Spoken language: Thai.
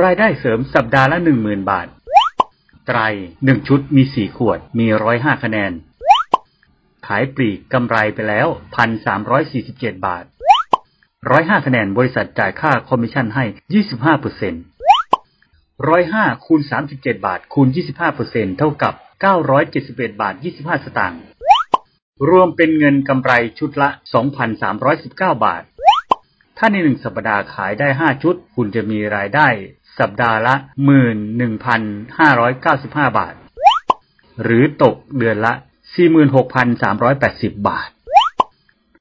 รายได้เสริมสัปดาห์ละ 10,000 บาท ไตร 1 ชุดมี 4 ขวด มี 105 คะแนน ขายปลีกกำไรไปแล้ว 1,347 บาท 105 คะแนนบริษัทจ่ายค่าคอมมิชชั่นให้ 25เปอร์เซ็นต์105คูณ37 บาท คูณ 25เปอร์เซ็นต์เท่ากับ 971 บาท 25 สตางค์ รวมเป็นเงินกำไรชุดละ 2,319 บาท ถ้าในหนึ่งสัปดาห์ขายได้ 5 ชุด คุณจะมีรายได้ สัปดาห์ละ 11,595 บาท หรือตกเดือนละ 46,380 บาท